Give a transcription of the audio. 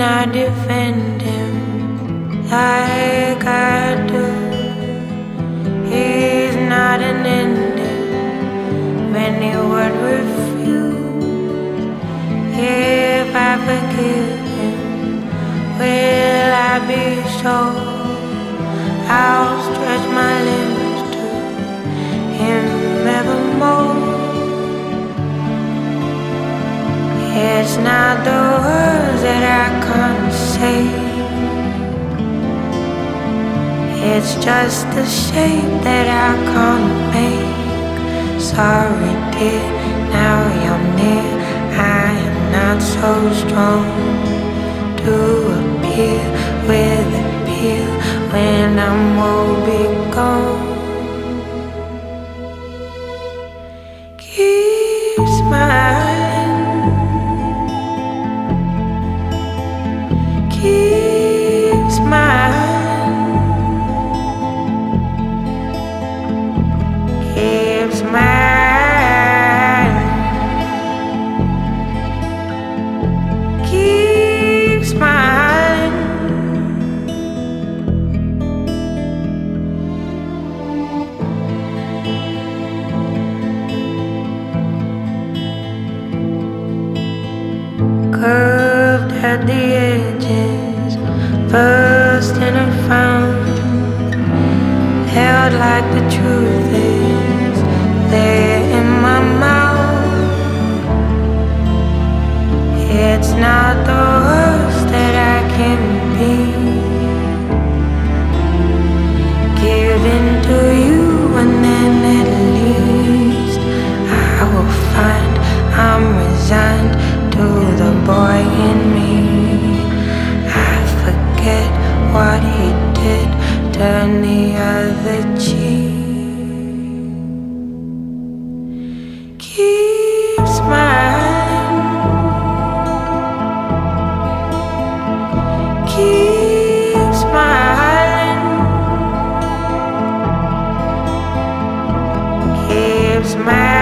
end him like I do. He's not an ending. Many would refuse. If I forgive him, will I be sure? I'll stretch my limbs to him evermore. It's not the I can't. It's just the shape that I can't make. Sorry, dear, now you're near. I am not so strong to appear with appeal when I'm will be gone. Keep. Keep smiling. Keep smiling. Keep smiling. Curved at the edges, burst in a found. Held like the truth is there in my mouth. It's not the worst that I can be. Giving to you, and then at least I will find I'm resigned to the boy in me what he did, turn the other cheek. Keep smiling. Keep smiling. Keep smiling.